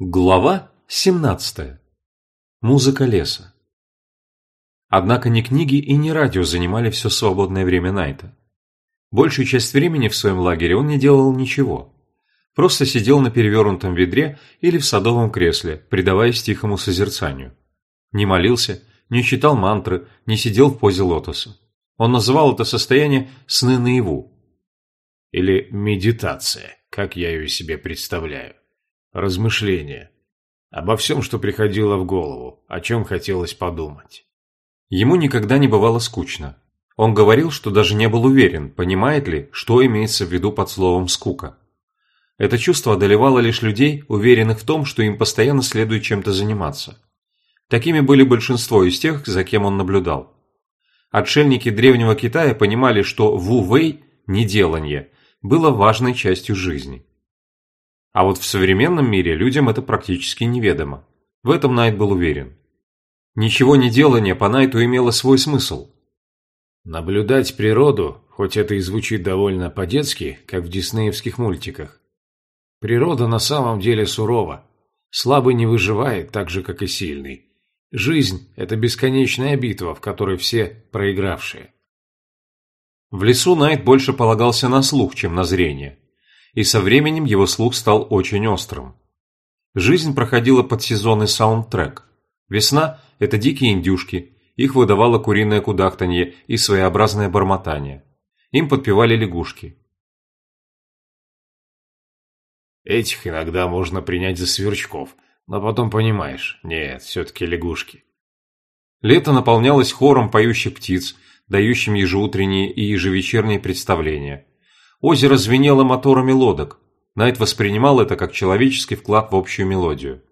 Глава 17. Музыка леса. Однако ни книги и ни радио занимали все свободное время Найта. Большую часть времени в своем лагере он не делал ничего. Просто сидел на перевернутом ведре или в садовом кресле, предаваясь тихому созерцанию. Не молился, не читал мантры, не сидел в позе лотоса. Он называл это состояние «сны наяву». Или «медитация», как я ее себе представляю размышления. Обо всем, что приходило в голову, о чем хотелось подумать. Ему никогда не бывало скучно. Он говорил, что даже не был уверен, понимает ли, что имеется в виду под словом «скука». Это чувство одолевало лишь людей, уверенных в том, что им постоянно следует чем-то заниматься. Такими были большинство из тех, за кем он наблюдал. Отшельники Древнего Китая понимали, что ву-вэй, неделанье, было важной частью жизни. А вот в современном мире людям это практически неведомо. В этом Найт был уверен. Ничего не делание по Найту имело свой смысл. Наблюдать природу, хоть это и звучит довольно по-детски, как в диснеевских мультиках. Природа на самом деле сурова. Слабый не выживает так же, как и сильный. Жизнь – это бесконечная битва, в которой все проигравшие. В лесу Найт больше полагался на слух, чем на зрение и со временем его слух стал очень острым. Жизнь проходила под сезонный саундтрек. Весна – это дикие индюшки, их выдавало куриное кудахтанье и своеобразное бормотание. Им подпевали лягушки. Этих иногда можно принять за сверчков, но потом понимаешь, нет, все-таки лягушки. Лето наполнялось хором поющих птиц, дающим ежеутренние и ежевечерние представления – Озеро звенело моторами лодок. Найт воспринимал это как человеческий вклад в общую мелодию.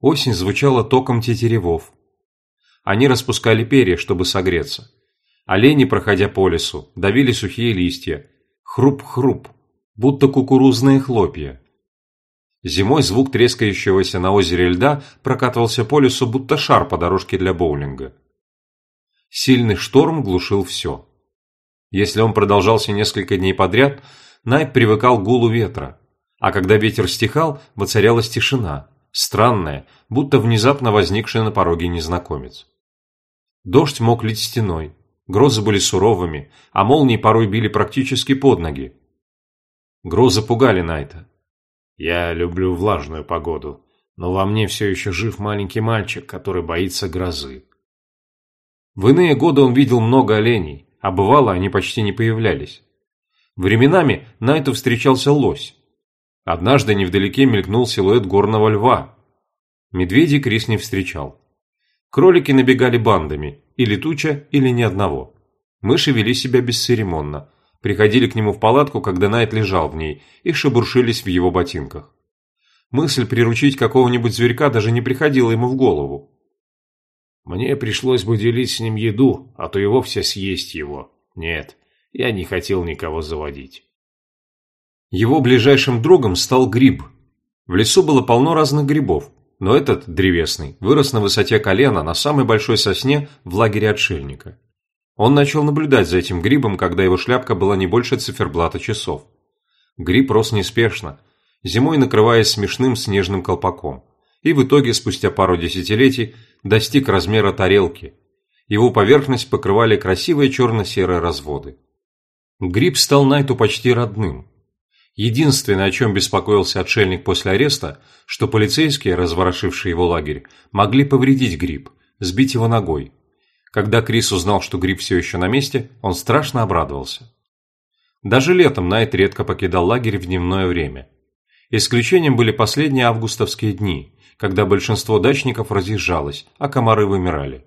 Осень звучала током тетеревов. Они распускали перья, чтобы согреться. Олени, проходя по лесу, давили сухие листья. Хруп-хруп, будто кукурузные хлопья. Зимой звук трескающегося на озере льда прокатывался по лесу, будто шар по дорожке для боулинга. Сильный шторм глушил все. Если он продолжался несколько дней подряд, Найт привыкал к гулу ветра, а когда ветер стихал, воцарялась тишина, странная, будто внезапно возникшая на пороге незнакомец. Дождь мог лить стеной, грозы были суровыми, а молнии порой били практически под ноги. Грозы пугали Найта. «Я люблю влажную погоду, но во мне все еще жив маленький мальчик, который боится грозы». В иные годы он видел много оленей, а бывало они почти не появлялись. Временами Найту встречался лось. Однажды невдалеке мелькнул силуэт горного льва. Медведей Крис не встречал. Кролики набегали бандами, или туча, или ни одного. Мыши вели себя бесцеремонно, приходили к нему в палатку, когда Найт лежал в ней, и шебуршились в его ботинках. Мысль приручить какого-нибудь зверька даже не приходила ему в голову. Мне пришлось бы делить с ним еду, а то и вовсе съесть его. Нет, я не хотел никого заводить. Его ближайшим другом стал гриб. В лесу было полно разных грибов, но этот, древесный, вырос на высоте колена на самой большой сосне в лагере отшельника. Он начал наблюдать за этим грибом, когда его шляпка была не больше циферблата часов. Гриб рос неспешно, зимой накрываясь смешным снежным колпаком, и в итоге, спустя пару десятилетий, достиг размера тарелки. Его поверхность покрывали красивые черно-серые разводы. Гриб стал Найту почти родным. Единственное, о чем беспокоился отшельник после ареста, что полицейские, разворошившие его лагерь, могли повредить Гриб, сбить его ногой. Когда Крис узнал, что Гриб все еще на месте, он страшно обрадовался. Даже летом Найт редко покидал лагерь в дневное время. Исключением были последние августовские дни, когда большинство дачников разъезжалось, а комары вымирали.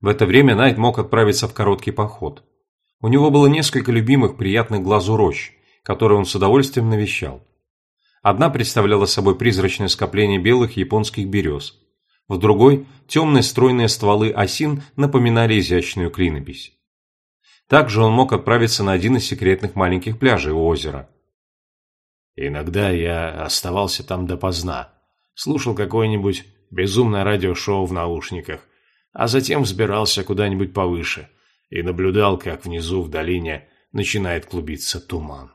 В это время Найт мог отправиться в короткий поход. У него было несколько любимых приятных глазу рощ, которые он с удовольствием навещал. Одна представляла собой призрачное скопление белых японских берез. В другой темные стройные стволы осин напоминали изящную клинопись. Также он мог отправиться на один из секретных маленьких пляжей у озера. Иногда я оставался там допоздна, слушал какое-нибудь безумное радиошоу в наушниках, а затем взбирался куда-нибудь повыше и наблюдал, как внизу в долине начинает клубиться туман.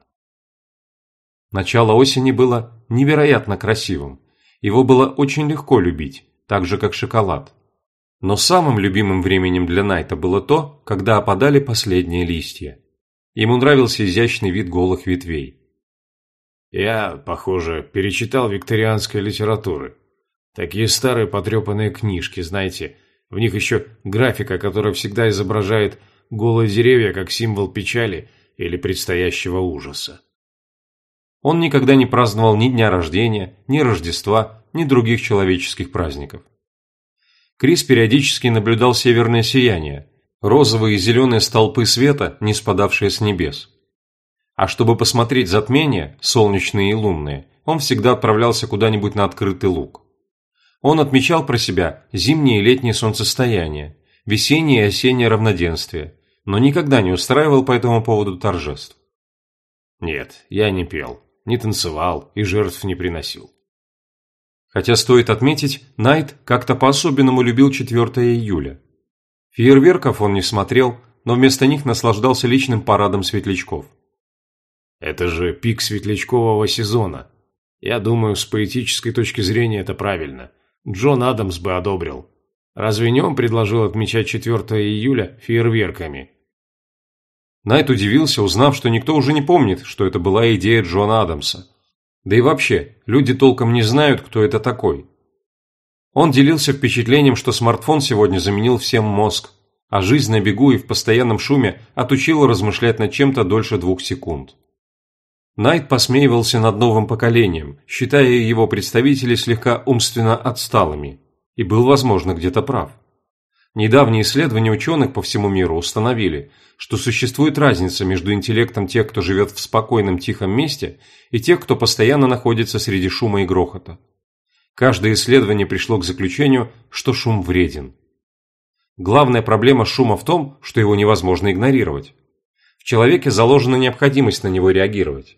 Начало осени было невероятно красивым, Его было очень легко любить, так же как шоколад. Но самым любимым временем для Найта было то, когда опадали последние листья. Ему нравился изящный вид голых ветвей. «Я, похоже, перечитал викторианской литературы. Такие старые потрепанные книжки, знаете, в них еще графика, которая всегда изображает голые деревья как символ печали или предстоящего ужаса. Он никогда не праздновал ни дня рождения, ни Рождества, ни других человеческих праздников. Крис периодически наблюдал северное сияние, розовые и зеленые столпы света, не спадавшие с небес. А чтобы посмотреть затмения, солнечные и лунные, он всегда отправлялся куда-нибудь на открытый луг. Он отмечал про себя зимнее и летнее солнцестояние, весеннее и осеннее равноденствие, но никогда не устраивал по этому поводу торжеств. Нет, я не пел, не танцевал и жертв не приносил. Хотя стоит отметить, Найт как-то по-особенному любил 4 июля. Фейерверков он не смотрел, но вместо них наслаждался личным парадом светлячков. Это же пик светлячкового сезона. Я думаю, с поэтической точки зрения это правильно. Джон Адамс бы одобрил. Разве не он предложил отмечать 4 июля фейерверками? Найт удивился, узнав, что никто уже не помнит, что это была идея Джона Адамса. Да и вообще, люди толком не знают, кто это такой. Он делился впечатлением, что смартфон сегодня заменил всем мозг, а жизнь на бегу и в постоянном шуме отучила размышлять над чем-то дольше двух секунд. Найт посмеивался над новым поколением, считая его представителей слегка умственно отсталыми, и был, возможно, где-то прав. Недавние исследования ученых по всему миру установили, что существует разница между интеллектом тех, кто живет в спокойном тихом месте, и тех, кто постоянно находится среди шума и грохота. Каждое исследование пришло к заключению, что шум вреден. Главная проблема шума в том, что его невозможно игнорировать. В человеке заложена необходимость на него реагировать.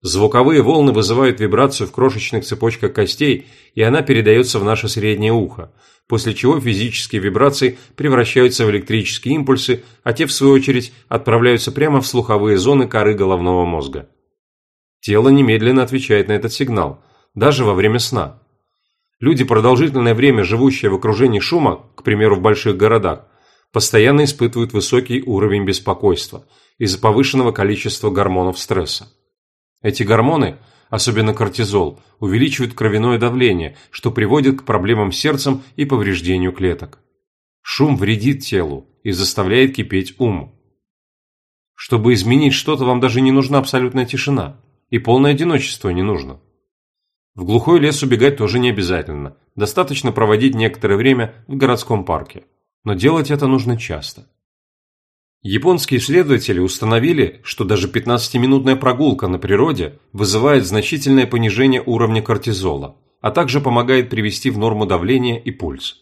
Звуковые волны вызывают вибрацию в крошечных цепочках костей, и она передается в наше среднее ухо, после чего физические вибрации превращаются в электрические импульсы, а те, в свою очередь, отправляются прямо в слуховые зоны коры головного мозга. Тело немедленно отвечает на этот сигнал, даже во время сна. Люди, продолжительное время живущие в окружении шума, к примеру, в больших городах, постоянно испытывают высокий уровень беспокойства из-за повышенного количества гормонов стресса. Эти гормоны, особенно кортизол, увеличивают кровяное давление, что приводит к проблемам с сердцем и повреждению клеток. Шум вредит телу и заставляет кипеть ум. Чтобы изменить что-то, вам даже не нужна абсолютная тишина, и полное одиночество не нужно. В глухой лес убегать тоже не обязательно, достаточно проводить некоторое время в городском парке. Но делать это нужно часто. Японские исследователи установили, что даже 15-минутная прогулка на природе вызывает значительное понижение уровня кортизола, а также помогает привести в норму давление и пульс.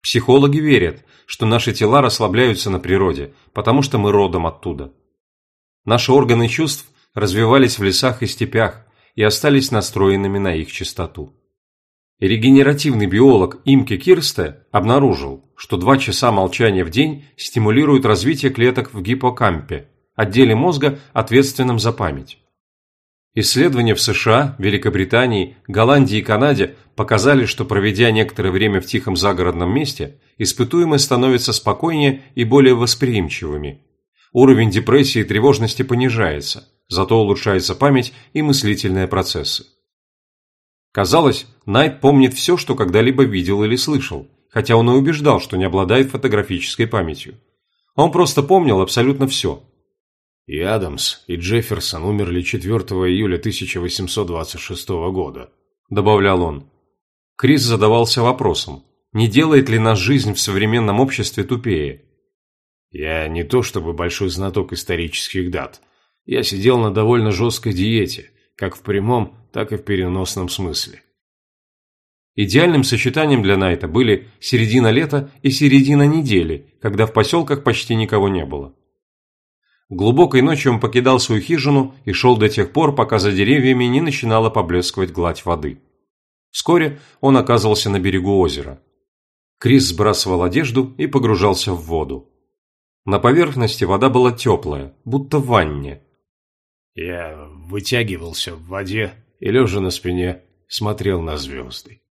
Психологи верят, что наши тела расслабляются на природе, потому что мы родом оттуда. Наши органы чувств развивались в лесах и степях и остались настроенными на их чистоту. Регенеративный биолог Имке Кирсте обнаружил, что два часа молчания в день стимулируют развитие клеток в гиппокампе, отделе мозга, ответственном за память. Исследования в США, Великобритании, Голландии и Канаде показали, что проведя некоторое время в тихом загородном месте, испытуемые становятся спокойнее и более восприимчивыми. Уровень депрессии и тревожности понижается, зато улучшается память и мыслительные процессы. Казалось, Найт помнит все, что когда-либо видел или слышал, хотя он и убеждал, что не обладает фотографической памятью. Он просто помнил абсолютно все. И Адамс, и Джефферсон умерли 4 июля 1826 года, добавлял он. Крис задавался вопросом, не делает ли нас жизнь в современном обществе тупее? Я не то чтобы большой знаток исторических дат. Я сидел на довольно жесткой диете, как в прямом, так и в переносном смысле. Идеальным сочетанием для Найта были середина лета и середина недели, когда в поселках почти никого не было. Глубокой ночью он покидал свою хижину и шел до тех пор, пока за деревьями не начинала поблескивать гладь воды. Вскоре он оказывался на берегу озера. Крис сбрасывал одежду и погружался в воду. На поверхности вода была теплая, будто в ванне. Я вытягивался в воде и, лежа на спине, смотрел на звезды.